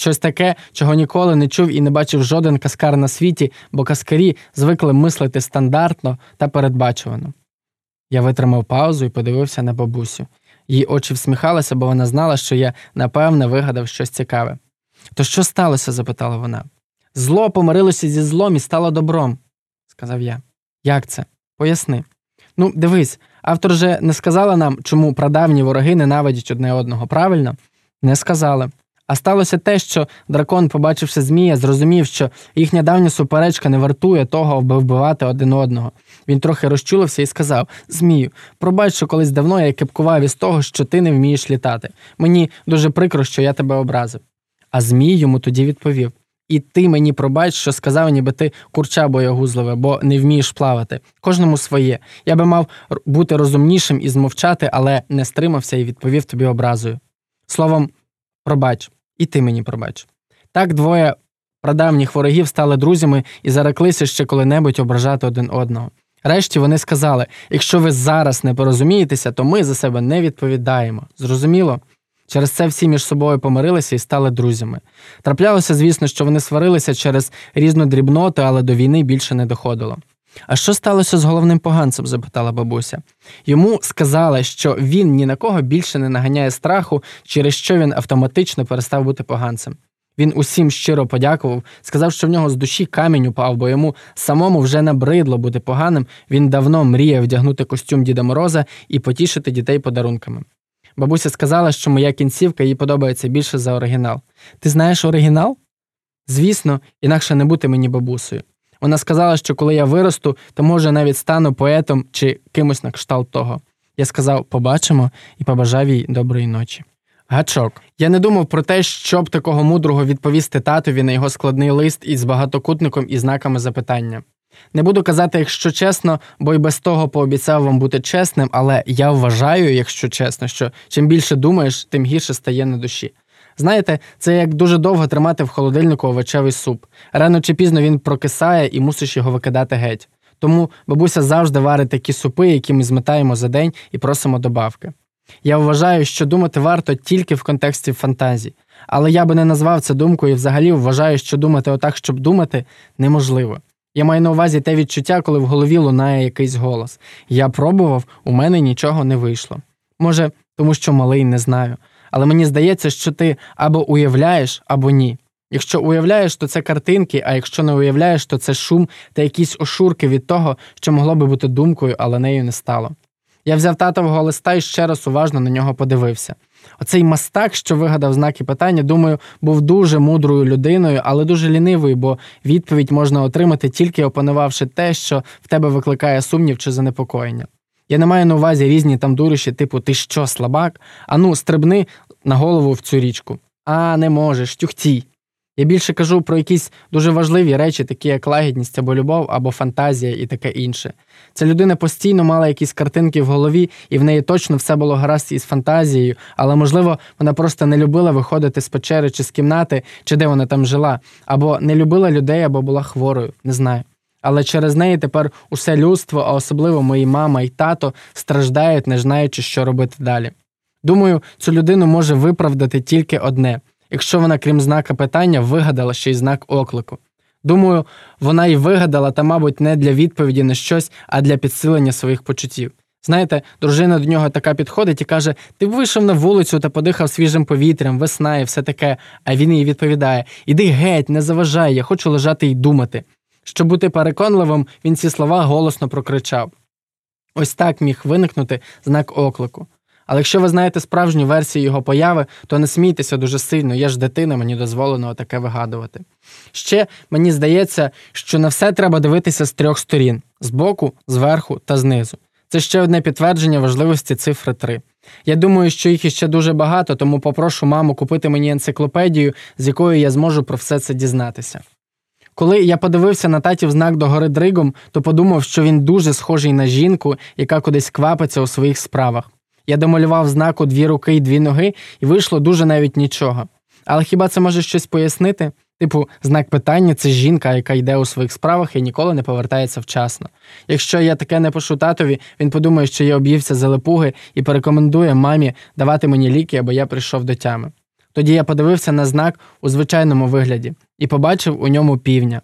щось таке, чого ніколи не чув і не бачив жоден каскар на світі, бо каскарі звикли мислити стандартно та передбачувано. Я витримав паузу і подивився на бабусю. Її очі всміхалися, бо вона знала, що я напевне вигадав щось цікаве. То що сталося? запитала вона. Зло помирилося зі злом і стало добром, сказав я. Як це? Поясни. Ну, дивись, автор же не сказала нам, чому прадавні вороги ненавидять одне одного, правильно? Не сказали. А сталося те, що дракон, побачивши Змія, зрозумів, що їхня давня суперечка не вартує того, аби вбивати один одного. Він трохи розчулився і сказав: Змію, пробач, що колись давно я кепкував із того, що ти не вмієш літати. Мені дуже прикро, що я тебе образив. А Змій йому тоді відповів: І ти мені пробач, що сказав, ніби ти курча боягузливе, бо не вмієш плавати. Кожному своє. Я би мав бути розумнішим і змовчати, але не стримався і відповів тобі образою. Словом, пробач, і ти мені пробач. Так двоє прадавніх ворогів стали друзями і зареклися ще коли-небудь ображати один одного. Решті вони сказали: якщо ви зараз не порозумієтеся, то ми за себе не відповідаємо. Зрозуміло? Через це всі між собою помирилися і стали друзями. Траплялося, звісно, що вони сварилися через різну дрібноту, але до війни більше не доходило. А що сталося з головним поганцем? запитала бабуся. Йому сказали, що він ні на кого більше не наганяє страху, через що він автоматично перестав бути поганцем. Він усім щиро подякував, сказав, що в нього з душі камінь упав, бо йому самому вже набридло бути поганим. Він давно мріяв вдягнути костюм Діда Мороза і потішити дітей подарунками. Бабуся сказала, що моя кінцівка їй подобається більше за оригінал. Ти знаєш оригінал? Звісно, інакше не бути мені бабусею. Вона сказала, що коли я виросту, то може навіть стану поетом чи кимось на кшталт того. Я сказав побачимо і побажав їй доброї ночі. Гачок. Я не думав про те, щоб такого мудрого відповісти татові на його складний лист із багатокутником і знаками запитання. Не буду казати, якщо чесно, бо й без того пообіцяв вам бути чесним, але я вважаю, якщо чесно, що чим більше думаєш, тим гірше стає на душі. Знаєте, це як дуже довго тримати в холодильнику овочевий суп. Рано чи пізно він прокисає і мусиш його викидати геть. Тому бабуся завжди варить такі супи, які ми зметаємо за день і просимо добавки. Я вважаю, що думати варто тільки в контексті фантазії, але я би не назвав це думкою і взагалі вважаю, що думати отак, щоб думати, неможливо. Я маю на увазі те відчуття, коли в голові лунає якийсь голос. Я пробував, у мене нічого не вийшло. Може, тому що малий не знаю. Але мені здається, що ти або уявляєш, або ні. Якщо уявляєш, то це картинки, а якщо не уявляєш, то це шум та якісь ошурки від того, що могло би бути думкою, але нею не стало. Я взяв татового листа і ще раз уважно на нього подивився. Оцей мастак, що вигадав знаки питання, думаю, був дуже мудрою людиною, але дуже лінивою, бо відповідь можна отримати тільки опанувавши те, що в тебе викликає сумнів чи занепокоєння. Я не маю на увазі різні там дурищі, типу ти що, слабак? Ану, стрибни на голову в цю річку. А не можеш, тюхтій. Я більше кажу про якісь дуже важливі речі, такі як лагідність або любов, або фантазія і таке інше. Ця людина постійно мала якісь картинки в голові, і в неї точно все було гаразд із фантазією, але, можливо, вона просто не любила виходити з печери чи з кімнати, чи де вона там жила, або не любила людей, або була хворою, не знаю. Але через неї тепер усе людство, а особливо мої мама і тато, страждають, не знаючи, що робити далі. Думаю, цю людину може виправдати тільки одне якщо вона, крім знака питання, вигадала ще й знак оклику. Думаю, вона й вигадала, та, мабуть, не для відповіді на щось, а для підсилення своїх почуттів. Знаєте, дружина до нього така підходить і каже: Ти б вийшов на вулицю та подихав свіжим повітрям, весна і все таке. А він їй відповідає: Іди геть, не заважай, я хочу лежати й думати. Щоб бути переконливим, він ці слова голосно прокричав. Ось так міг виникнути знак оклику. Але якщо ви знаєте справжню версію його появи, то не смійтеся дуже сильно, я ж дитина, мені дозволено таке вигадувати. Ще мені здається, що на все треба дивитися з трьох сторін: збоку, зверху та знизу. Це ще одне підтвердження важливості цифри 3. Я думаю, що їх іще дуже багато, тому попрошу маму купити мені енциклопедію, з якою я зможу про все це дізнатися. Коли я подивився на татів знак до гори Дригом, то подумав, що він дуже схожий на жінку, яка кудись квапиться у своїх справах. Я домалював знаку дві руки і дві ноги, і вийшло дуже навіть нічого. Але хіба це може щось пояснити? Типу, знак питання це жінка, яка йде у своїх справах і ніколи не повертається вчасно. Якщо я таке не пишу татові, він подумає, що я об'ївся за лепуги і порекомендує мамі давати мені ліки, або я прийшов до тями. Тоді я подивився на знак у звичайному вигляді і побачив у ньому півня.